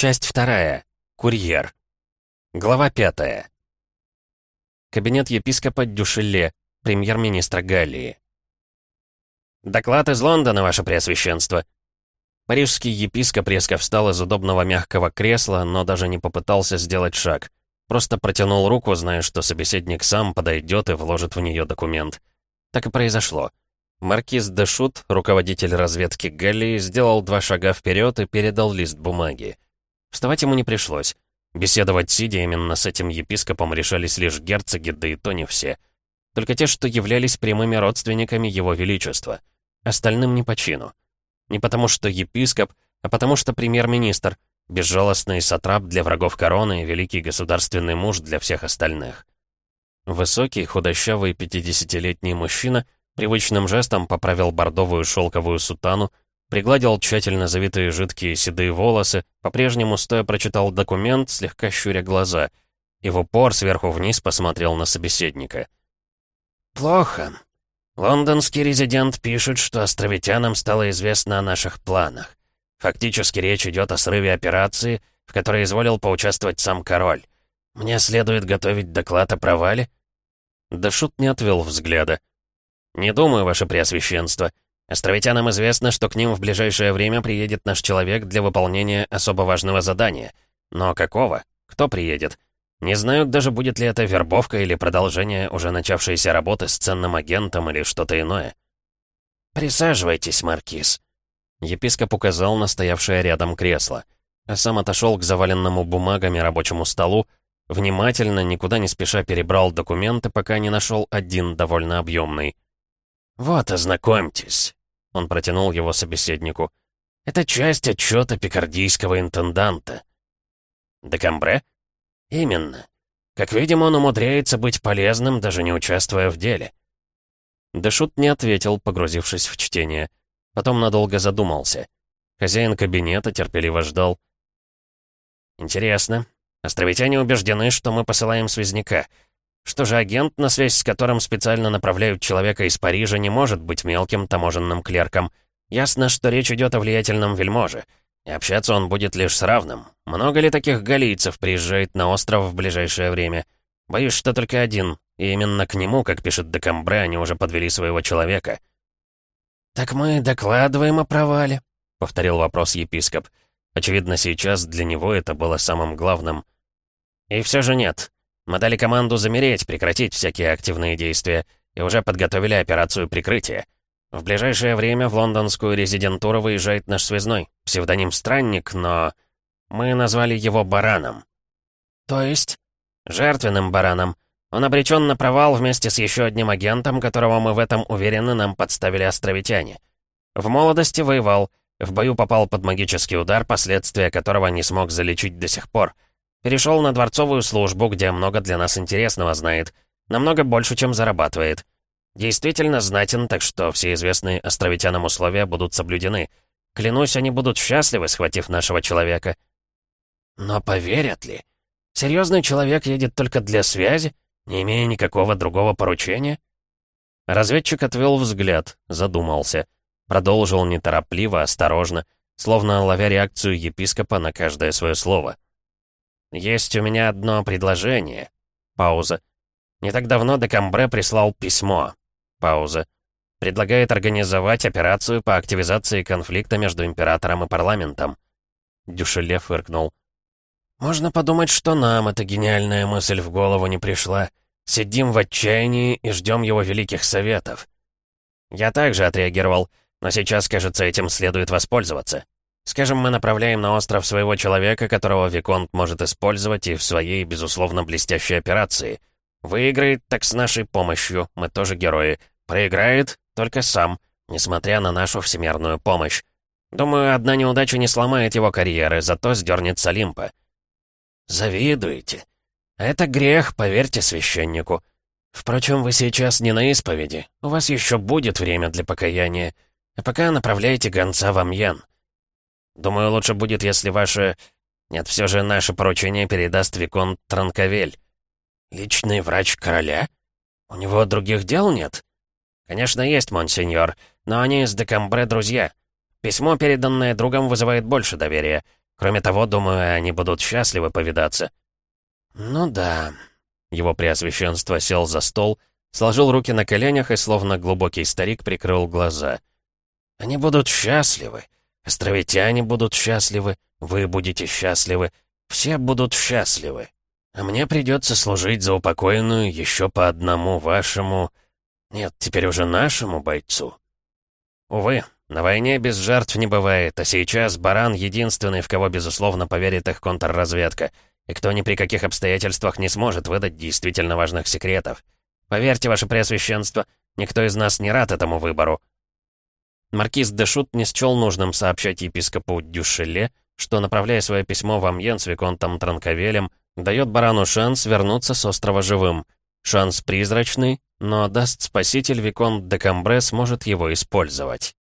Часть вторая. Курьер. Глава пятая. Кабинет епископа Дюшеле, премьер-министра Галлии. «Доклад из Лондона, ваше преосвященство!» Парижский епископ резко встал из удобного мягкого кресла, но даже не попытался сделать шаг. Просто протянул руку, зная, что собеседник сам подойдет и вложит в нее документ. Так и произошло. Маркиз де Шут, руководитель разведки Галлии, сделал два шага вперед и передал лист бумаги. Вставать ему не пришлось. Беседовать сидя именно с этим епископом решались лишь герцоги, да и то не все. Только те, что являлись прямыми родственниками его величества. Остальным не по чину. Не потому что епископ, а потому что премьер-министр, безжалостный сатрап для врагов короны и великий государственный муж для всех остальных. Высокий, худощавый, 50-летний мужчина привычным жестом поправил бордовую шелковую сутану, Пригладил тщательно завитые жидкие седые волосы, по-прежнему стоя прочитал документ, слегка щуря глаза, и в упор сверху вниз посмотрел на собеседника. «Плохо. Лондонский резидент пишет, что островитянам стало известно о наших планах. Фактически речь идет о срыве операции, в которой изволил поучаствовать сам король. Мне следует готовить доклад о провале?» Дашут не отвел взгляда. «Не думаю, ваше преосвященство. Островитянам известно, что к ним в ближайшее время приедет наш человек для выполнения особо важного задания. Но какого? Кто приедет? Не знают даже, будет ли это вербовка или продолжение уже начавшейся работы с ценным агентом или что-то иное. «Присаживайтесь, Маркиз». Епископ указал на стоявшее рядом кресло, а сам отошел к заваленному бумагами рабочему столу, внимательно, никуда не спеша перебрал документы, пока не нашел один довольно объемный. «Вот, ознакомьтесь. Он протянул его собеседнику. «Это часть отчета пикардийского интенданта». «Декамбре?» «Именно. Как видим, он умудряется быть полезным, даже не участвуя в деле». Дешут не ответил, погрузившись в чтение. Потом надолго задумался. Хозяин кабинета терпеливо ждал. «Интересно. Островитяне убеждены, что мы посылаем связняка. Что же агент, на связь с которым специально направляют человека из Парижа, не может быть мелким таможенным клерком? Ясно, что речь идет о влиятельном вельможе. И общаться он будет лишь с равным. Много ли таких галийцев приезжает на остров в ближайшее время? Боюсь, что только один. И именно к нему, как пишет Декамбре, они уже подвели своего человека. «Так мы докладываем о провале», — повторил вопрос епископ. Очевидно, сейчас для него это было самым главным. «И все же нет. Мы дали команду замереть, прекратить всякие активные действия, и уже подготовили операцию прикрытия. В ближайшее время в лондонскую резидентуру выезжает наш связной, псевдоним «Странник», но... Мы назвали его «Бараном». То есть? Жертвенным бараном. Он обречен на провал вместе с еще одним агентом, которого мы в этом уверены нам подставили островитяне. В молодости воевал, в бою попал под магический удар, последствия которого не смог залечить до сих пор — Перешел на дворцовую службу, где много для нас интересного знает. Намного больше, чем зарабатывает. Действительно знатен, так что все известные островитянам условия будут соблюдены. Клянусь, они будут счастливы, схватив нашего человека. Но поверят ли? Серьезный человек едет только для связи, не имея никакого другого поручения? Разведчик отвел взгляд, задумался. Продолжил неторопливо, осторожно, словно ловя реакцию епископа на каждое свое слово. «Есть у меня одно предложение». Пауза. «Не так давно Декамбре прислал письмо». Пауза. «Предлагает организовать операцию по активизации конфликта между императором и парламентом». Дюшеле фыркнул. «Можно подумать, что нам эта гениальная мысль в голову не пришла. Сидим в отчаянии и ждем его великих советов». Я также отреагировал, но сейчас, кажется, этим следует воспользоваться. Скажем, мы направляем на остров своего человека, которого Виконт может использовать и в своей, безусловно, блестящей операции. Выиграет так с нашей помощью, мы тоже герои. Проиграет только сам, несмотря на нашу всемирную помощь. Думаю, одна неудача не сломает его карьеры, зато сдернет с Олимпа. Завидуете? Это грех, поверьте священнику. Впрочем, вы сейчас не на исповеди. У вас еще будет время для покаяния. А пока направляйте гонца в Амьян. Думаю, лучше будет, если ваше... Нет, все же наше поручение передаст Виконт Транковель. Личный врач короля? У него других дел нет? Конечно, есть, монсеньор, но они с Декамбре друзья. Письмо, переданное другом, вызывает больше доверия. Кроме того, думаю, они будут счастливы повидаться». «Ну да». Его преосвященство сел за стол, сложил руки на коленях и, словно глубокий старик, прикрыл глаза. «Они будут счастливы. Островитяне будут счастливы. Вы будете счастливы. Все будут счастливы. А мне придется служить за упокоенную еще по одному вашему... Нет, теперь уже нашему бойцу. Увы, на войне без жертв не бывает, а сейчас Баран единственный, в кого, безусловно, поверит их контрразведка, и кто ни при каких обстоятельствах не сможет выдать действительно важных секретов. Поверьте, ваше преосвященство, никто из нас не рад этому выбору. Маркиз де Шут не счел нужным сообщать епископу Дюшеле, что, направляя свое письмо в Амьен с Виконтом Транковелем, дает барану шанс вернуться с острова живым. Шанс призрачный, но даст спаситель Виконт де Камбре сможет его использовать.